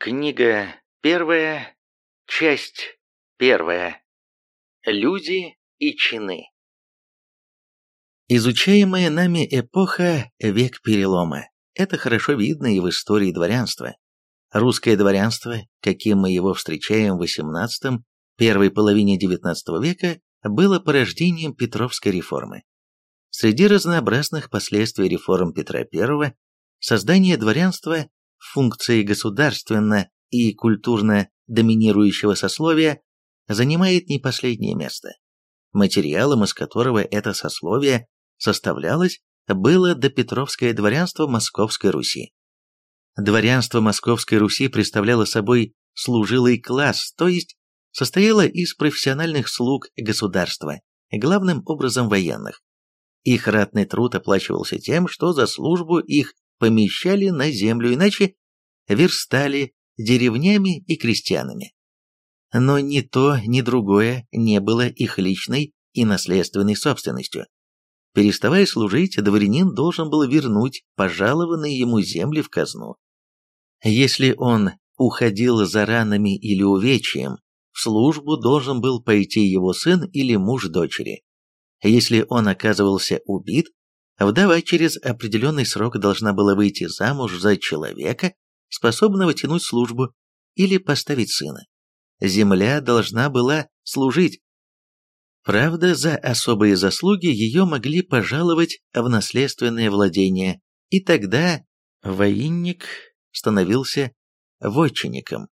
Книга первая, часть первая. Люди и чины. Изучаемая нами эпоха – век перелома. Это хорошо видно и в истории дворянства. Русское дворянство, каким мы его встречаем в XVIII, первой половине XIX века, было порождением Петровской реформы. Среди разнообразных последствий реформ Петра I создание дворянства функции государственно и культурно доминирующего сословия занимает не последнее место. Материалом, из которого это сословие составлялось, было допетровское дворянство Московской Руси. Дворянство Московской Руси представляло собой служилый класс, то есть состояло из профессиональных слуг государства, главным образом военных. Их ратный труд оплачивался тем, что за службу их помещали на землю, иначе верстали деревнями и крестьянами. Но ни то, ни другое не было их личной и наследственной собственностью. Переставая служить, дворянин должен был вернуть пожалованные ему земли в казну. Если он уходил за ранами или увечьем, в службу должен был пойти его сын или муж дочери. Если он оказывался убит, Вдова через определенный срок должна была выйти замуж за человека, способного тянуть службу или поставить сына. Земля должна была служить. Правда, за особые заслуги ее могли пожаловать в наследственное владение, и тогда воинник становился вотчинником.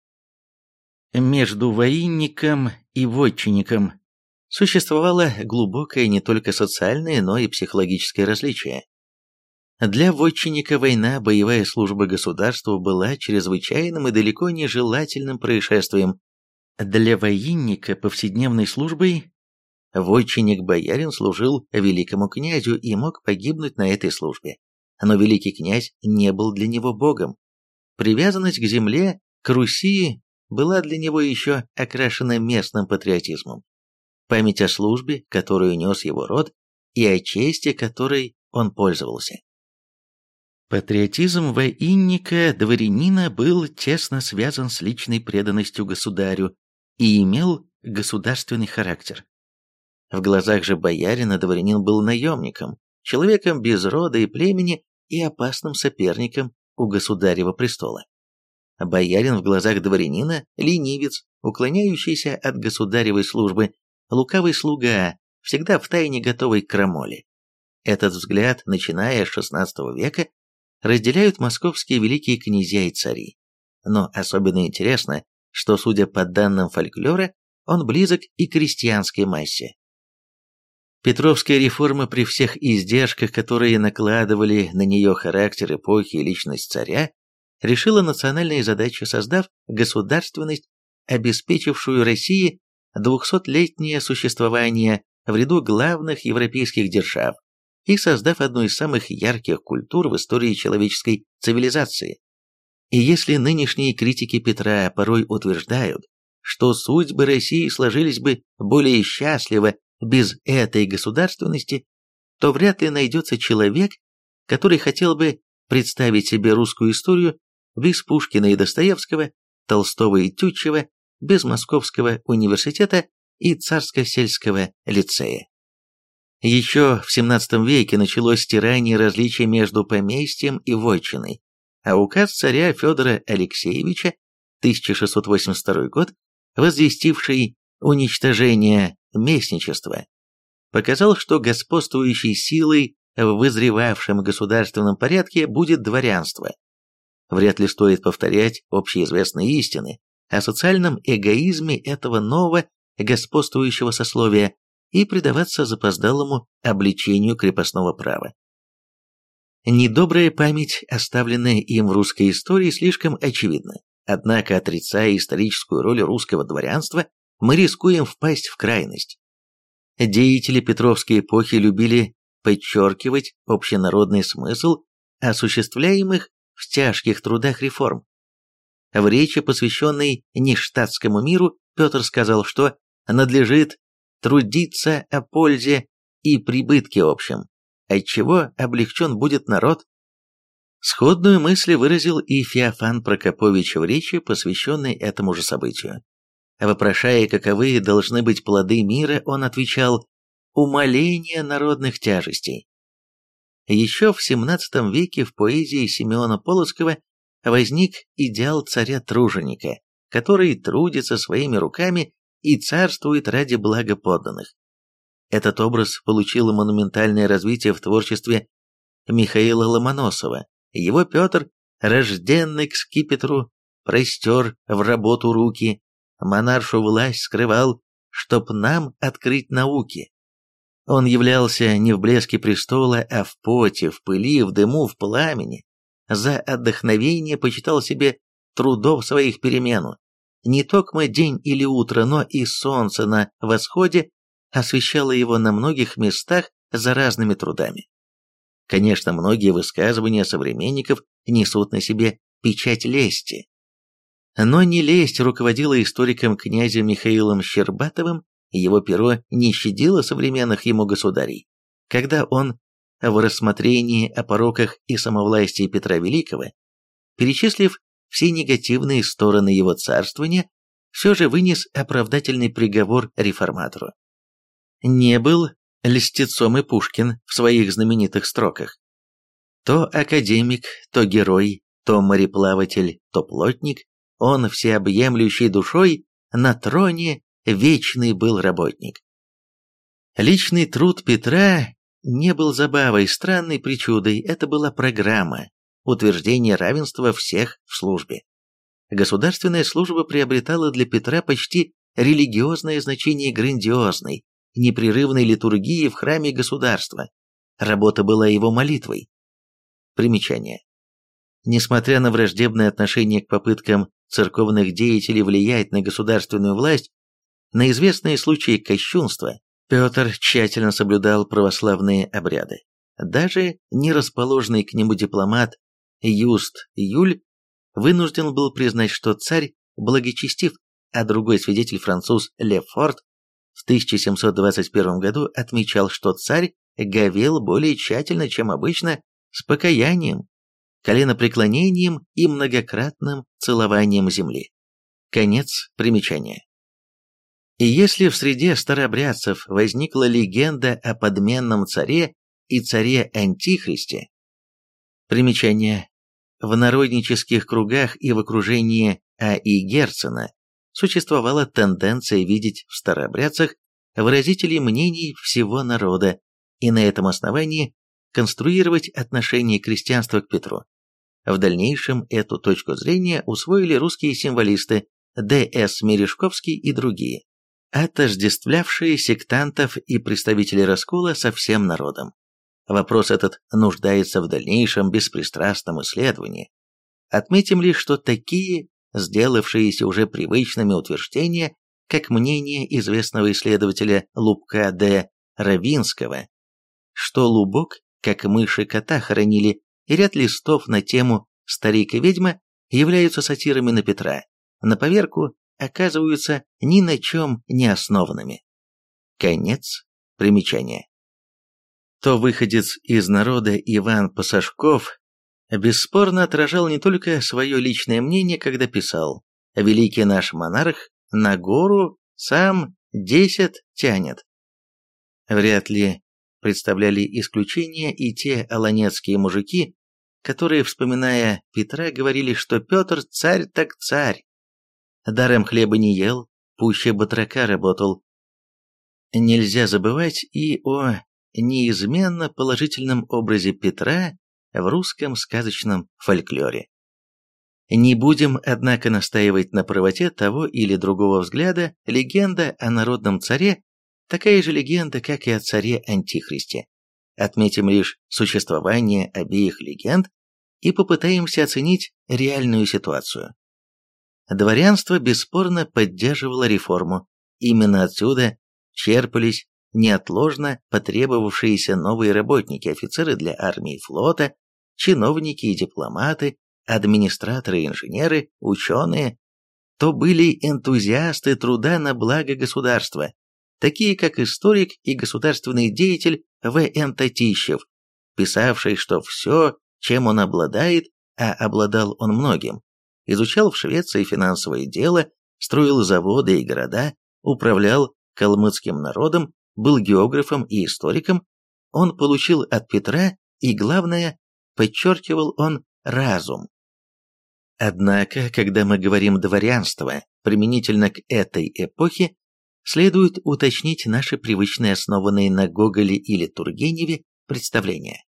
Между воинником и вотчинником существовало глубокое не только социальное, но и психологическое различие. Для вотчинника война, боевая служба государству была чрезвычайным и далеко не желательным происшествием. Для воинника повседневной службой вотчинник-боярин служил великому князю и мог погибнуть на этой службе. Но великий князь не был для него богом. Привязанность к земле, к Руси, была для него еще окрашена местным патриотизмом память о службе, которую нес его род, и о чести, которой он пользовался. Патриотизм воинника дворянина был тесно связан с личной преданностью государю и имел государственный характер. В глазах же боярина дворянин был наемником, человеком без рода и племени и опасным соперником у государева престола. Боярин в глазах дворянина – ленивец, уклоняющийся от государевой службы лукавый слуга, всегда втайне готовый к крамоле. Этот взгляд, начиная с XVI века, разделяют московские великие князья и цари. Но особенно интересно, что, судя по данным фольклора, он близок и крестьянской массе. Петровская реформа при всех издержках, которые накладывали на нее характер эпохи и личность царя, решила национальные задачи, создав государственность, обеспечившую России двухсотлетнее существование в ряду главных европейских держав и создав одну из самых ярких культур в истории человеческой цивилизации. И если нынешние критики Петра порой утверждают, что судьбы России сложились бы более счастливо без этой государственности, то вряд ли найдется человек, который хотел бы представить себе русскую историю без Пушкина и Достоевского, Толстого и Тютчева, без Московского университета и Царско-сельского лицея. Еще в XVII веке началось стирание различий между поместьем и вотчиной, а указ царя Федора Алексеевича 1682 год, возвестивший уничтожение местничества, показал, что господствующей силой в вызревавшем государственном порядке будет дворянство. Вряд ли стоит повторять общеизвестные истины, о социальном эгоизме этого нового господствующего сословия и предаваться запоздалому обличению крепостного права. Недобрая память, оставленная им в русской истории, слишком очевидна. Однако, отрицая историческую роль русского дворянства, мы рискуем впасть в крайность. Деятели Петровской эпохи любили подчеркивать общенародный смысл осуществляемых в тяжких трудах реформ. В речи, посвященной нештатскому миру, Петр сказал, что надлежит трудиться о пользе и прибытке общем, отчего облегчен будет народ. Сходную мысль выразил и Феофан Прокопович в речи, посвященной этому же событию. Вопрошая, каковы должны быть плоды мира, он отвечал «умоление народных тяжестей». Еще в XVII веке в поэзии Симеона Полоцкого возник идеал царя-труженика, который трудится своими руками и царствует ради блага подданных. Этот образ получил монументальное развитие в творчестве Михаила Ломоносова. Его Петр, рожденный к скипетру, простер в работу руки, монаршу власть скрывал, чтоб нам открыть науки. Он являлся не в блеске престола, а в поте, в пыли, в дыму, в пламени. За отдохновение почитал себе трудов своих перемену. Не только день или утро, но и солнце на восходе освещало его на многих местах за разными трудами. Конечно, многие высказывания современников несут на себе печать лести. Но не лесть руководила историком князем Михаилом Щербатовым, его перо не щадило современных ему государей. Когда он в рассмотрении о пороках и самовластии Петра Великого, перечислив все негативные стороны его царствования, все же вынес оправдательный приговор реформатору. Не был льстецом и Пушкин в своих знаменитых строках. То академик, то герой, то мореплаватель, то плотник, он всеобъемлющей душой на троне вечный был работник. Личный труд Петра не был забавой, странной причудой, это была программа, утверждение равенства всех в службе. Государственная служба приобретала для Петра почти религиозное значение грандиозной, непрерывной литургии в храме государства. Работа была его молитвой. Примечание. Несмотря на враждебное отношение к попыткам церковных деятелей влиять на государственную власть, на известные случаи кощунства Петр тщательно соблюдал православные обряды. Даже не расположенный к нему дипломат Юст Юль вынужден был признать, что царь благочестив, а другой свидетель француз Лефорт в 1721 году отмечал, что царь говел более тщательно, чем обычно, с покаянием, коленопреклонением и многократным целованием земли. Конец примечания. И если в среде старообрядцев возникла легенда о подменном царе и царе Антихристе, примечание, в народнических кругах и в окружении А.И. Герцена существовала тенденция видеть в старообрядцах выразителей мнений всего народа и на этом основании конструировать отношение крестьянства к Петру. В дальнейшем эту точку зрения усвоили русские символисты Д.С. Мережковский и другие отождествлявшие сектантов и представителей раскола со всем народом. Вопрос этот нуждается в дальнейшем беспристрастном исследовании. Отметим лишь, что такие, сделавшиеся уже привычными утверждения, как мнение известного исследователя Лубка Д. Равинского, что Лубок, как мыши кота хоронили, и ряд листов на тему «Старик и ведьма» являются сатирами на Петра, на поверку оказываются ни на чем не основанными. Конец примечания. То выходец из народа Иван Пасашков бесспорно отражал не только свое личное мнение, когда писал «Великий наш монарх на гору сам десять тянет». Вряд ли представляли исключение и те аланецкие мужики, которые, вспоминая Петра, говорили, что Петр царь так царь, даром хлеба не ел, пуще батрака работал. Нельзя забывать и о неизменно положительном образе Петра в русском сказочном фольклоре. Не будем, однако, настаивать на правоте того или другого взгляда, легенда о народном царе – такая же легенда, как и о царе Антихристе. Отметим лишь существование обеих легенд и попытаемся оценить реальную ситуацию. Дворянство бесспорно поддерживало реформу. Именно отсюда черпались неотложно потребовавшиеся новые работники, офицеры для армии и флота, чиновники и дипломаты, администраторы и инженеры, ученые, то были энтузиасты труда на благо государства, такие как историк и государственный деятель В.Н. Татищев, писавший, что все, чем он обладает, а обладал он многим. Изучал в Швеции финансовое дело, строил заводы и города, управлял калмыцким народом, был географом и историком, он получил от Петра и, главное, подчеркивал он разум. Однако, когда мы говорим «дворянство» применительно к этой эпохе, следует уточнить наши привычные основанные на Гоголе или Тургеневе представления.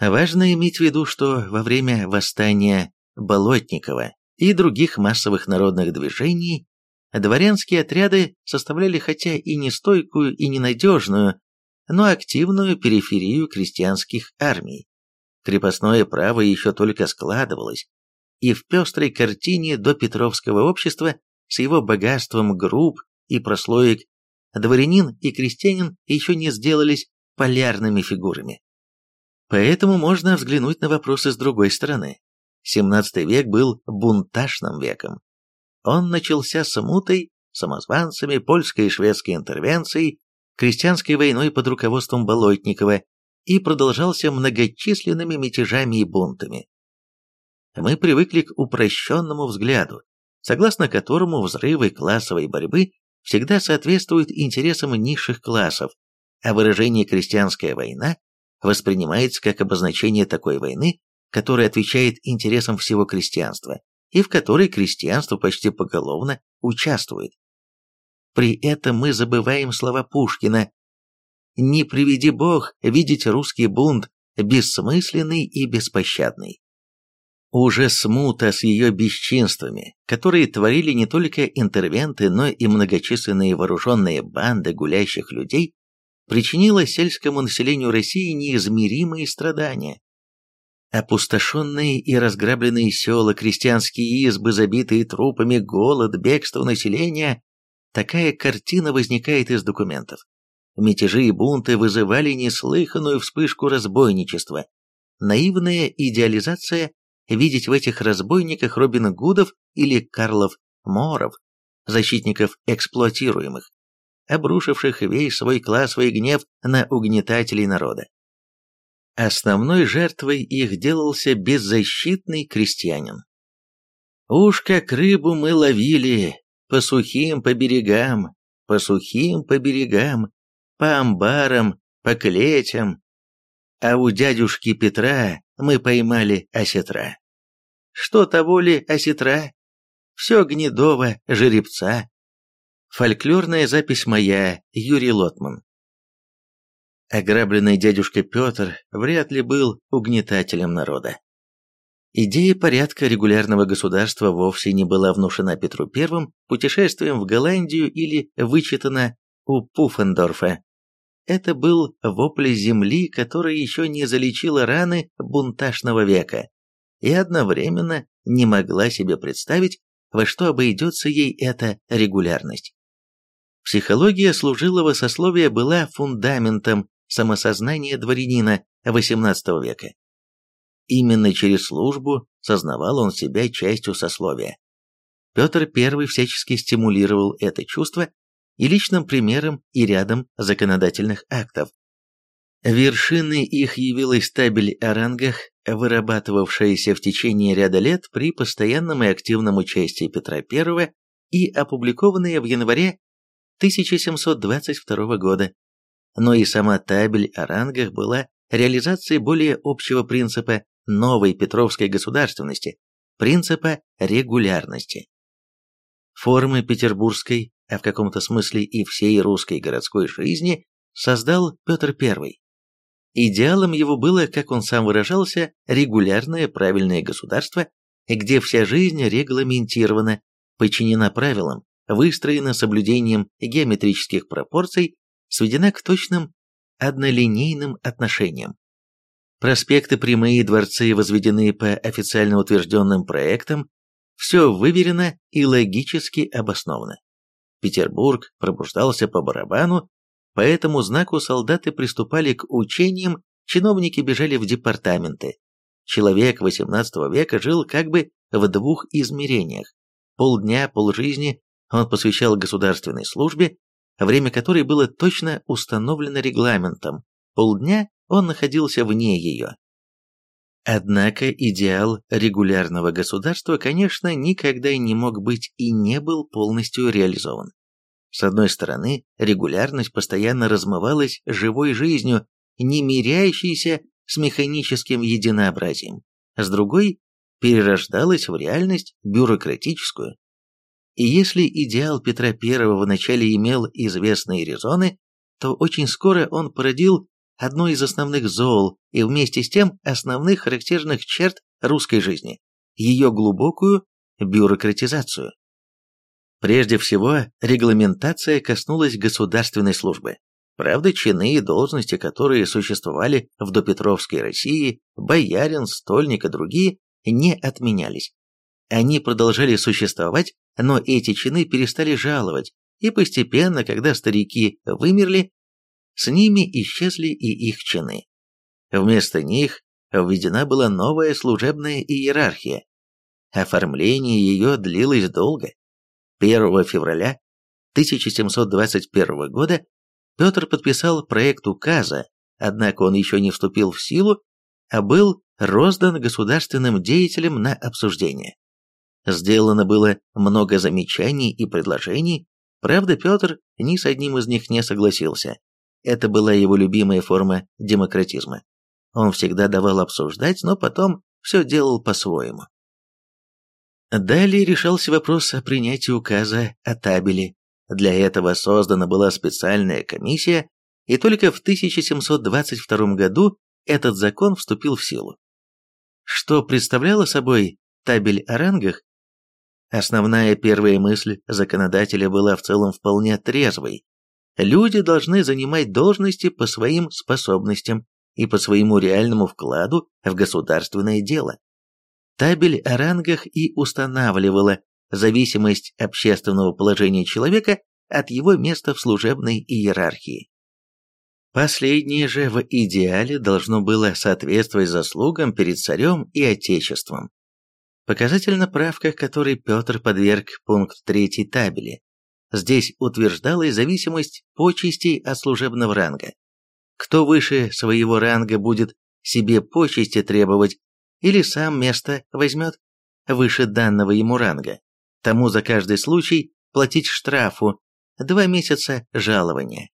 Важно иметь в виду, что во время восстания Болотникова и других массовых народных движений дворянские отряды составляли хотя и не стойкую и ненадежную, но активную периферию крестьянских армий. Крепостное право еще только складывалось, и в пестрой картине до Петровского общества с его богатством групп и прослоек дворянин и крестьянин еще не сделались полярными фигурами. Поэтому можно взглянуть на вопросы с другой стороны. XVII век был бунтажным веком. Он начался с мутой, самозванцами, польской и шведской интервенцией, крестьянской войной под руководством Болотникова и продолжался многочисленными мятежами и бунтами. Мы привыкли к упрощенному взгляду, согласно которому взрывы классовой борьбы всегда соответствуют интересам низших классов, а выражение «крестьянская война» воспринимается как обозначение такой войны, которая отвечает интересам всего крестьянства и в которой крестьянство почти поголовно участвует. При этом мы забываем слова Пушкина «Не приведи Бог видеть русский бунт, бессмысленный и беспощадный». Уже смута с ее бесчинствами, которые творили не только интервенты, но и многочисленные вооруженные банды гулящих людей, причинила сельскому населению России неизмеримые страдания. Опустошенные и разграбленные села, крестьянские избы, забитые трупами, голод, бегство населения Такая картина возникает из документов. Мятежи и бунты вызывали неслыханную вспышку разбойничества. Наивная идеализация видеть в этих разбойниках Робин Гудов или Карлов Моров, защитников эксплуатируемых, обрушивших весь свой классовый гнев на угнетателей народа. Основной жертвой их делался беззащитный крестьянин. Уж как рыбу мы ловили, по сухим по берегам, по сухим по берегам, по амбарам, по клетям. А у дядюшки Петра мы поймали осетра. Что того ли осетра? Все гнедого жеребца. Фольклорная запись моя, Юрий Лотман. Ограбленный дядюшка Петр вряд ли был угнетателем народа. Идея порядка регулярного государства вовсе не была внушена Петру I путешествием в Голландию или вычитана у Пуффендорфа. Это был вопль земли, которая еще не залечила раны бунтажного века и одновременно не могла себе представить, во что обойдется ей эта регулярность. Психология служилого сословия была фундаментом самосознания дворянина XVIII века. Именно через службу сознавал он себя частью сословия. Петр I всячески стимулировал это чувство и личным примером, и рядом законодательных актов. Вершиной их явилась табель о рангах, вырабатывавшаяся в течение ряда лет при постоянном и активном участии Петра I и опубликованная в январе 1722 года. Но и сама табель о рангах была реализацией более общего принципа новой петровской государственности, принципа регулярности. Формы петербургской, а в каком-то смысле и всей русской городской жизни создал Петр I. Идеалом его было, как он сам выражался, регулярное правильное государство, где вся жизнь регламентирована, подчинена правилам, выстроена соблюдением геометрических пропорций, сведена к точным однолинейным отношениям. Проспекты прямые, дворцы возведены по официально утвержденным проектам, все выверено и логически обосновано. Петербург пробуждался по барабану, по этому знаку солдаты приступали к учениям, чиновники бежали в департаменты. Человек XVIII века жил как бы в двух измерениях. Полдня, полжизни он посвящал государственной службе, время которой было точно установлено регламентом, полдня он находился вне ее. Однако идеал регулярного государства, конечно, никогда не мог быть и не был полностью реализован. С одной стороны, регулярность постоянно размывалась живой жизнью, не миряющейся с механическим единообразием. С другой, перерождалась в реальность бюрократическую. И если идеал Петра I вначале имел известные резоны, то очень скоро он породил одно из основных зол и вместе с тем основных характерных черт русской жизни – ее глубокую бюрократизацию. Прежде всего, регламентация коснулась государственной службы. Правда, чины и должности, которые существовали в допетровской России, боярин, стольник и другие, не отменялись. Они продолжали существовать, но эти чины перестали жаловать, и постепенно, когда старики вымерли, с ними исчезли и их чины. Вместо них введена была новая служебная иерархия. Оформление ее длилось долго. 1 февраля 1721 года Петр подписал проект указа, однако он еще не вступил в силу, а был роздан государственным деятелям на обсуждение. Сделано было много замечаний и предложений, правда Петр ни с одним из них не согласился. Это была его любимая форма демократизма. Он всегда давал обсуждать, но потом все делал по-своему. Далее решался вопрос о принятии указа о табеле. Для этого создана была специальная комиссия, и только в 1722 году этот закон вступил в силу. Что представляла собой табель о рангах? Основная первая мысль законодателя была в целом вполне трезвой. Люди должны занимать должности по своим способностям и по своему реальному вкладу в государственное дело табель о рангах и устанавливала зависимость общественного положения человека от его места в служебной иерархии. Последнее же в идеале должно было соответствовать заслугам перед царем и отечеством. Показательна правка, которой Петр подверг пункт 3 табели. Здесь утверждалась зависимость почестей от служебного ранга. Кто выше своего ранга будет себе почести требовать, или сам место возьмет выше данного ему ранга, тому за каждый случай платить штрафу два месяца жалования.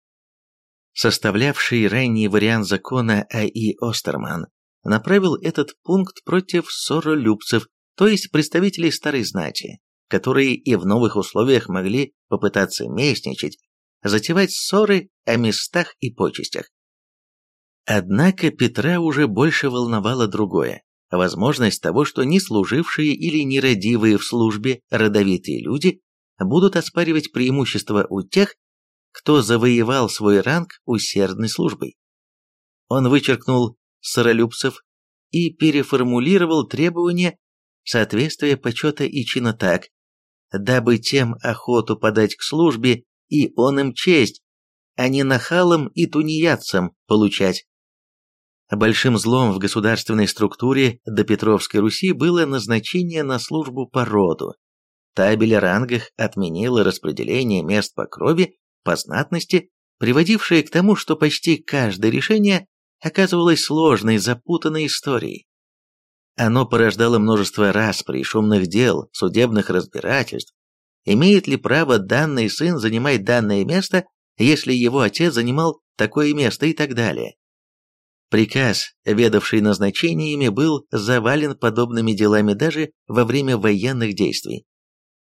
Составлявший ранний вариант закона А.И. Остерман направил этот пункт против ссоролюбцев, то есть представителей старой знати, которые и в новых условиях могли попытаться местничать, затевать ссоры о местах и почестях. Однако Петра уже больше волновало другое возможность того, что не служившие или нерадивые в службе родовитые люди будут оспаривать преимущества у тех, кто завоевал свой ранг усердной службой. Он вычеркнул соролюбцев и переформулировал требования соответствия почета и чина так, дабы тем охоту подать к службе и он им честь, а не нахалам и тунеядцам получать. Большим злом в государственной структуре до Петровской Руси было назначение на службу по роду. Табель о рангах отменила распределение мест по крови, по знатности, приводившее к тому, что почти каждое решение оказывалось сложной, запутанной историей. Оно порождало множество расприй, шумных дел, судебных разбирательств. Имеет ли право данный сын занимать данное место, если его отец занимал такое место и так далее. Приказ, ведавший назначениями, был завален подобными делами даже во время военных действий.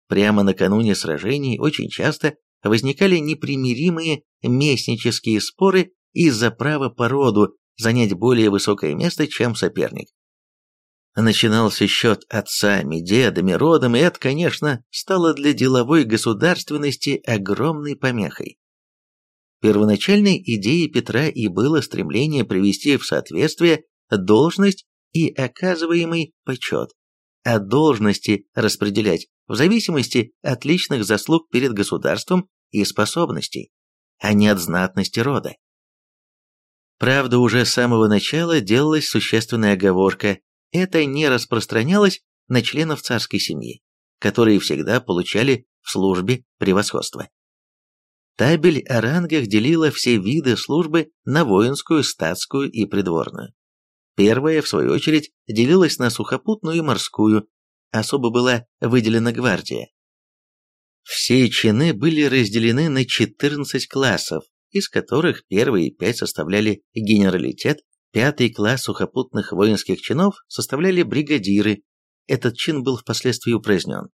Прямо накануне сражений очень часто возникали непримиримые местнические споры из-за права по роду занять более высокое место, чем соперник. Начинался счет отцами, дедами, родом, и это, конечно, стало для деловой государственности огромной помехой. Первоначальной идеей Петра и было стремление привести в соответствие должность и оказываемый почет, а должности распределять в зависимости от личных заслуг перед государством и способностей, а не от знатности рода. Правда, уже с самого начала делалась существенная оговорка, это не распространялось на членов царской семьи, которые всегда получали в службе превосходство. Табель о рангах делила все виды службы на воинскую, статскую и придворную. Первая, в свою очередь, делилась на сухопутную и морскую, особо была выделена гвардия. Все чины были разделены на 14 классов, из которых первые пять составляли генералитет, пятый класс сухопутных воинских чинов составляли бригадиры, этот чин был впоследствии упразднен.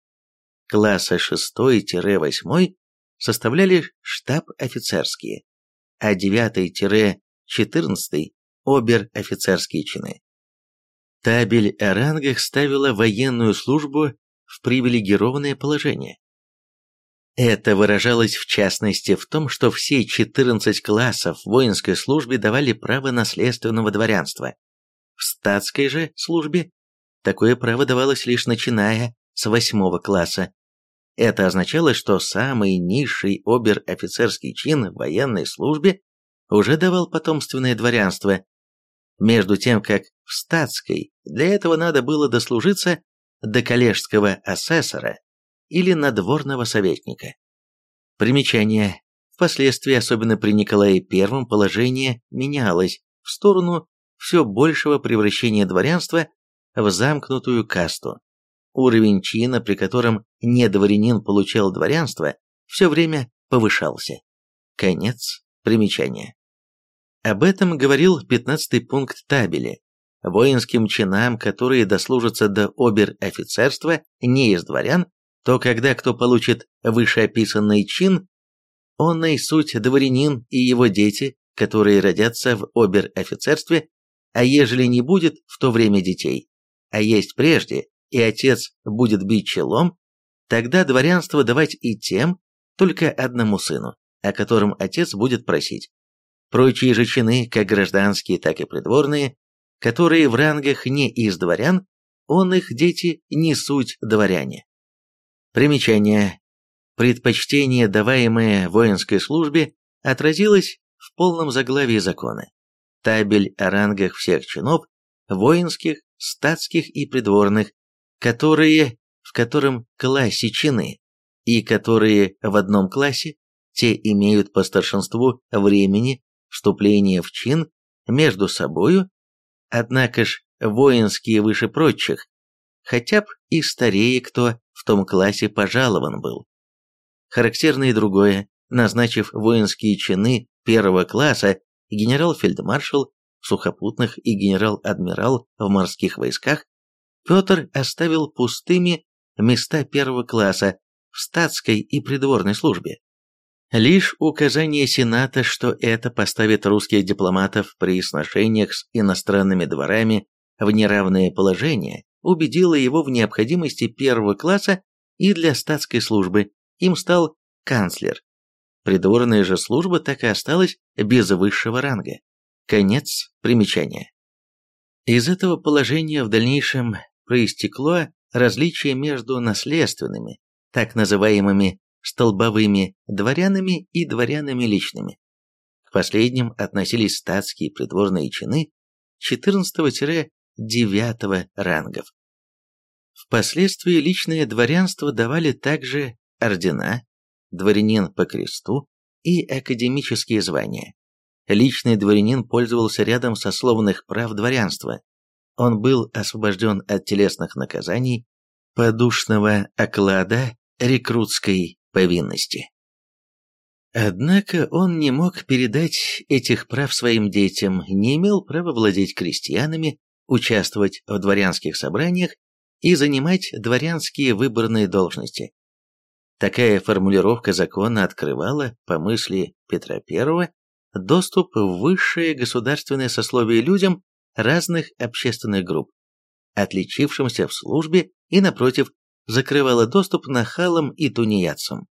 Класса 6-8 составляли штаб-офицерские, а 9-14 – обер-офицерские чины. Табель о рангах ставила военную службу в привилегированное положение. Это выражалось в частности в том, что все 14 классов в воинской службе давали право наследственного дворянства. В статской же службе такое право давалось лишь начиная с восьмого класса. Это означало, что самый низший обер-офицерский чин в военной службе уже давал потомственное дворянство, между тем как в статской для этого надо было дослужиться до коллежского асессора или надворного советника. Примечание. Впоследствии, особенно при Николае I, положение менялось в сторону все большего превращения дворянства в замкнутую касту. Уровень чина, при котором недворянин получал дворянство, все время повышался. Конец примечания. Об этом говорил 15 пункт табели. Воинским чинам, которые дослужатся до обер-офицерства не из дворян, то когда кто получит вышеописанный чин, он и суть дворянин и его дети, которые родятся в обер-офицерстве, а ежели не будет в то время детей, а есть прежде, и отец будет бить челом, тогда дворянство давать и тем, только одному сыну, о котором отец будет просить. Прочие же чины, как гражданские, так и придворные, которые в рангах не из дворян, он их дети не суть дворяне. Примечание. Предпочтение, даваемое воинской службе, отразилось в полном заглавии закона. Табель о рангах всех чинов, воинских, статских и придворных, которые в котором классе чины, и которые в одном классе, те имеют по старшинству времени вступления в чин между собою, однако ж воинские выше прочих, хотя б и старее кто в том классе пожалован был. Характерно и другое, назначив воинские чины первого класса генерал-фельдмаршал в сухопутных и генерал-адмирал в морских войсках, Петр оставил пустыми места первого класса в статской и придворной службе. Лишь указание Сената, что это поставит русских дипломатов при сношениях с иностранными дворами в неравное положение, убедило его в необходимости первого класса и для статской службы. Им стал канцлер. Придворная же служба так и осталась без высшего ранга. Конец примечания. Из этого положения в дальнейшем проистекло различие между наследственными, так называемыми столбовыми дворянами и дворянами личными. К последним относились статские придворные чины 14-9 рангов. Впоследствии личное дворянство давали также ордена, дворянин по кресту и академические звания. Личный дворянин пользовался рядом сословных прав дворянства. Он был освобожден от телесных наказаний, подушного оклада, рекрутской повинности. Однако он не мог передать этих прав своим детям, не имел права владеть крестьянами, участвовать в дворянских собраниях и занимать дворянские выборные должности. Такая формулировка закона открывала, по мысли Петра I, доступ в высшее государственное сословие людям разных общественных групп, отличившимся в службе и, напротив, закрывала доступ нахалам и тунеядцам.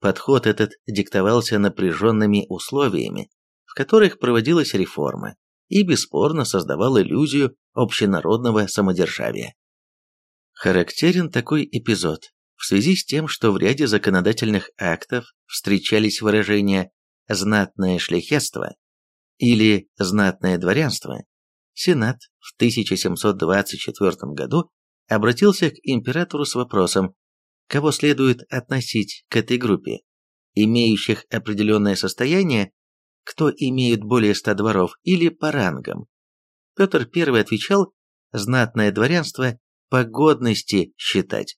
Подход этот диктовался напряженными условиями, в которых проводилась реформа, и бесспорно создавал иллюзию общенародного самодержавия. Характерен такой эпизод в связи с тем, что в ряде законодательных актов встречались выражения «знатное шляхетство» или «знатное дворянство», Сенат в 1724 году обратился к императору с вопросом, кого следует относить к этой группе, имеющих определенное состояние, кто имеет более ста дворов, или по рангам. Петр I отвечал, знатное дворянство погодности считать.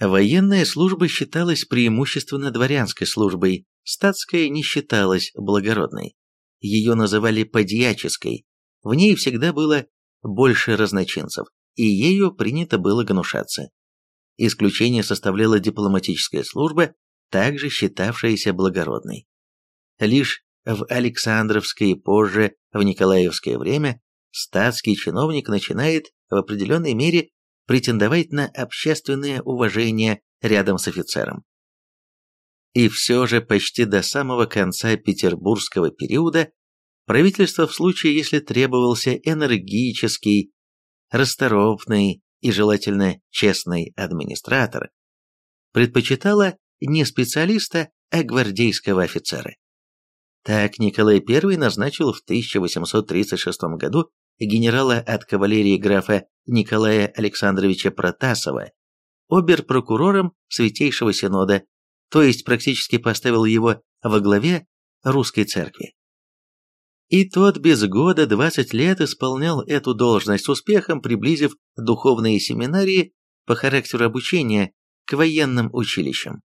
Военная служба считалась преимущественно дворянской службой, статская не считалась благородной. Ее называли подьяческой, в ней всегда было больше разночинцев, и ею принято было гнушаться. Исключение составляла дипломатическая служба, также считавшаяся благородной. Лишь в Александровское и позже в Николаевское время статский чиновник начинает в определенной мере претендовать на общественное уважение рядом с офицером. И все же почти до самого конца петербургского периода правительство в случае, если требовался энергический, расторопный и желательно честный администратор, предпочитало не специалиста, а гвардейского офицера. Так Николай I назначил в 1836 году генерала от кавалерии графа Николая Александровича Протасова обер-прокурором Святейшего Синода, то есть практически поставил его во главе русской церкви. И тот без года 20 лет исполнял эту должность с успехом, приблизив духовные семинарии по характеру обучения к военным училищам.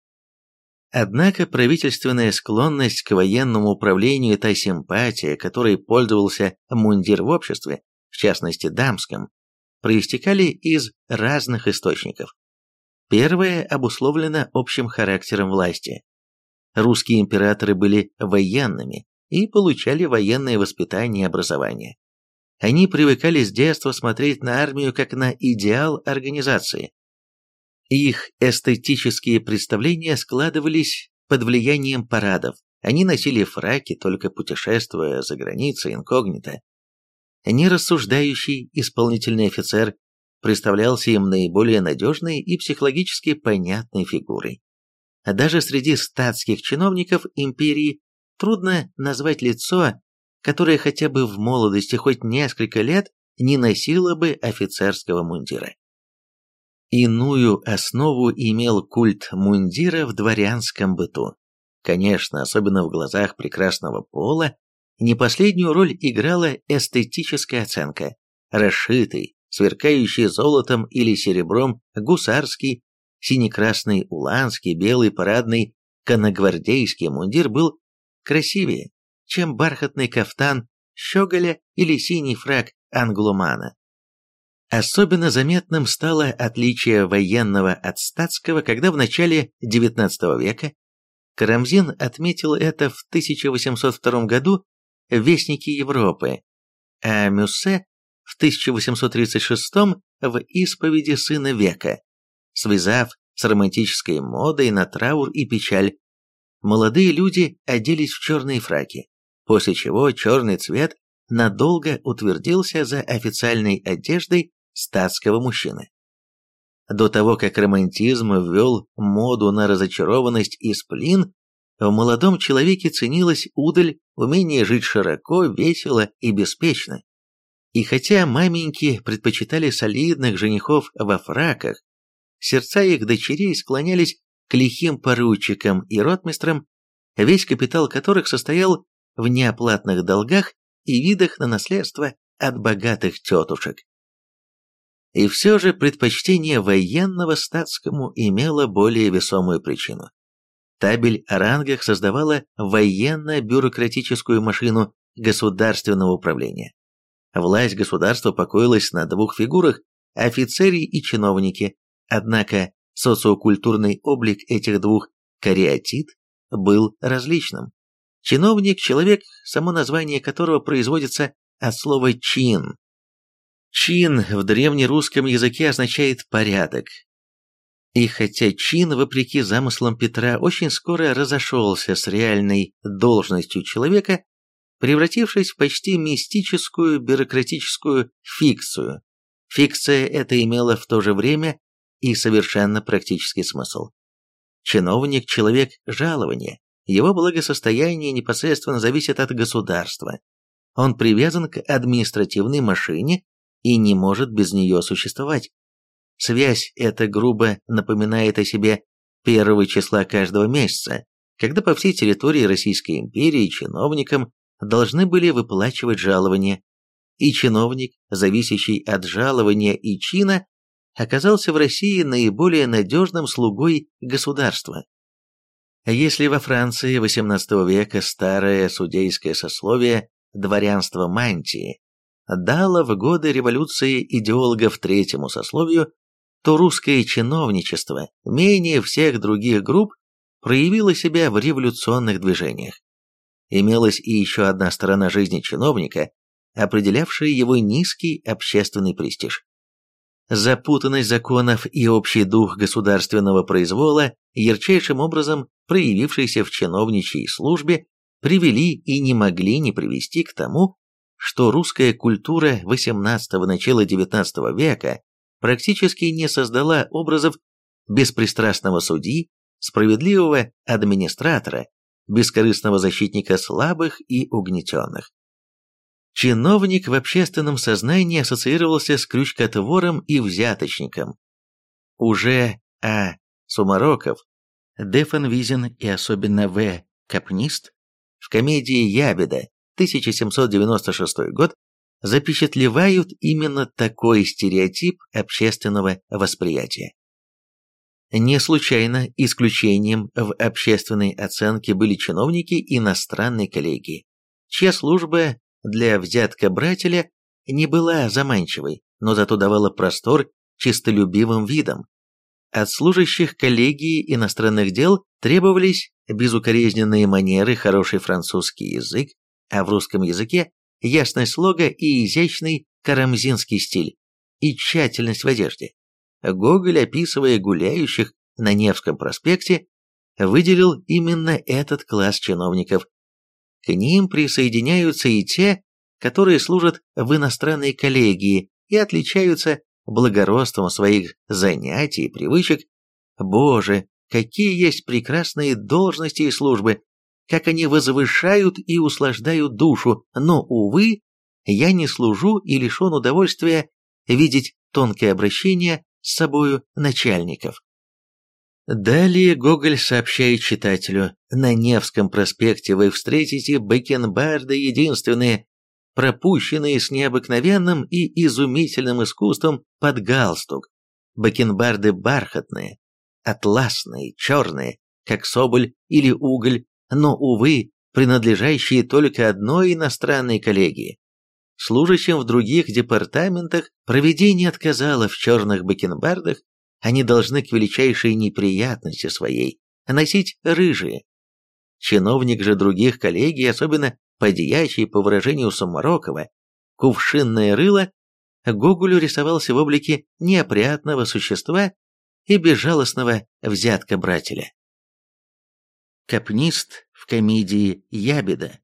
Однако правительственная склонность к военному управлению и та симпатия, которой пользовался мундир в обществе, в частности дамском, проистекали из разных источников. Первое обусловлено общим характером власти. Русские императоры были военными и получали военное воспитание и образование. Они привыкали с детства смотреть на армию как на идеал организации, их эстетические представления складывались под влиянием парадов. Они носили фраки, только путешествуя за границей инкогнито. Нерассуждающий исполнительный офицер представлялся им наиболее надежной и психологически понятной фигурой. А даже среди статских чиновников империи трудно назвать лицо, которое хотя бы в молодости хоть несколько лет не носило бы офицерского мундира. Иную основу имел культ мундира в дворянском быту. Конечно, особенно в глазах прекрасного пола, не последнюю роль играла эстетическая оценка. Расшитый, сверкающий золотом или серебром гусарский, сине-красный уланский, белый парадный конногвардейский мундир был красивее, чем бархатный кафтан щеголя или синий фраг англомана. Особенно заметным стало отличие военного от статского, когда в начале XIX века Карамзин отметил это в 1802 году в Вестнике Европы, а Мюссе в 1836 в «Исповеди сына века», связав с романтической модой на траур и печаль. Молодые люди оделись в черные фраки, после чего черный цвет надолго утвердился за официальной одеждой статского мужчины. До того, как романтизм ввел моду на разочарованность и сплин, в молодом человеке ценилась удаль, умение жить широко, весело и беспечно. И хотя маменьки предпочитали солидных женихов во фраках, сердца их дочерей склонялись к лихим поручикам и ротмистрам, весь капитал которых состоял в неоплатных долгах и видах на наследство от богатых тетушек. И все же предпочтение военного статскому имело более весомую причину. Табель о рангах создавала военно-бюрократическую машину государственного управления. Власть государства покоилась на двух фигурах – офицере и чиновнике, однако социокультурный облик этих двух кариатид был различным. Чиновник – человек, само название которого производится от слова «чин», Чин в древнерусском языке означает «порядок». И хотя чин, вопреки замыслам Петра, очень скоро разошелся с реальной должностью человека, превратившись в почти мистическую бюрократическую фикцию, фикция эта имела в то же время и совершенно практический смысл. Чиновник – человек жалования, его благосостояние непосредственно зависит от государства. Он привязан к административной машине и не может без нее существовать. Связь эта грубо напоминает о себе первого числа каждого месяца, когда по всей территории Российской империи чиновникам должны были выплачивать жалования. и чиновник, зависящий от жалования и чина, оказался в России наиболее надежным слугой государства. Если во Франции XVIII века старое судейское сословие дворянства мантии дало в годы революции идеологов третьему сословию, то русское чиновничество менее всех других групп проявило себя в революционных движениях. Имелась и еще одна сторона жизни чиновника, определявшая его низкий общественный престиж. Запутанность законов и общий дух государственного произвола, ярчайшим образом проявившийся в чиновничьей службе, привели и не могли не привести к тому, что русская культура XVIII – начала XIX века практически не создала образов беспристрастного судьи, справедливого администратора, бескорыстного защитника слабых и угнетенных. Чиновник в общественном сознании ассоциировался с крючкотвором и взяточником. Уже А. Сумароков, Д. Фанвизин и особенно В. Капнист в комедии «Ябеда» 1796 год запечатлевают именно такой стереотип общественного восприятия. Не случайно исключением в общественной оценке были чиновники иностранной коллегии, чья служба для взятка-брателя не была заманчивой, но зато давала простор чистолюбивым видам. От служащих коллегии иностранных дел требовались безукоризненные манеры, хороший французский язык, а в русском языке ясность слога и изящный карамзинский стиль, и тщательность в одежде. Гоголь, описывая гуляющих на Невском проспекте, выделил именно этот класс чиновников. К ним присоединяются и те, которые служат в иностранной коллегии и отличаются благородством своих занятий и привычек. Боже, какие есть прекрасные должности и службы, как они возвышают и услаждают душу, но, увы, я не служу и лишен удовольствия видеть тонкое обращение с собою начальников. Далее Гоголь сообщает читателю, на Невском проспекте вы встретите бакенбарды единственные, пропущенные с необыкновенным и изумительным искусством под галстук. Бакенбарды бархатные, атласные, черные, как соболь или уголь, но, увы, принадлежащие только одной иностранной коллегии. Служащим в других департаментах проведение отказало в черных бакенбардах, они должны к величайшей неприятности своей носить рыжие. Чиновник же других коллегий, особенно подьячий, по выражению Сумарокова, кувшинное рыло, Гоголю рисовался в облике неопрятного существа и безжалостного взятка-брателя. Капнист в комедии «Ябеда»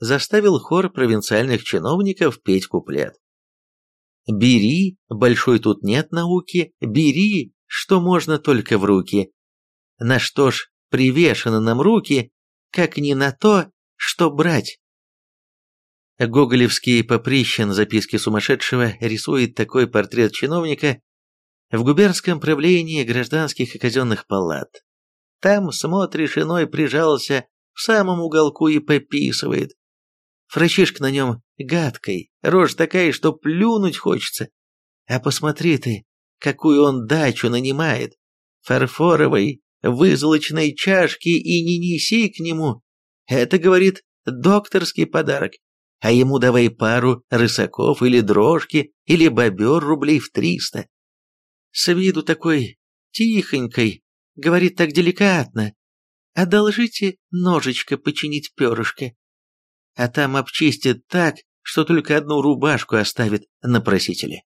заставил хор провинциальных чиновников петь куплет. «Бери, большой тут нет науки, бери, что можно только в руки. На что ж привешены нам руки, как не на то, что брать?» Гоголевский Поприщин записки сумасшедшего рисует такой портрет чиновника в губернском правлении гражданских и казенных палат. Там, смотришь, иной прижался в самом уголку и пописывает. Фрачишка на нем гадкой, рожь такая, что плюнуть хочется. А посмотри ты, какую он дачу нанимает. Фарфоровой, вызолочной чашки и не неси к нему. Это, говорит, докторский подарок. А ему давай пару рысаков или дрожки, или бобер рублей в триста. С виду такой тихонькой, говорит так деликатно. Одолжите ножичко починить перышко а там обчистит так, что только одну рубашку оставит на просителе.